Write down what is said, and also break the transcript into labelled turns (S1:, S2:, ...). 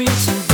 S1: me to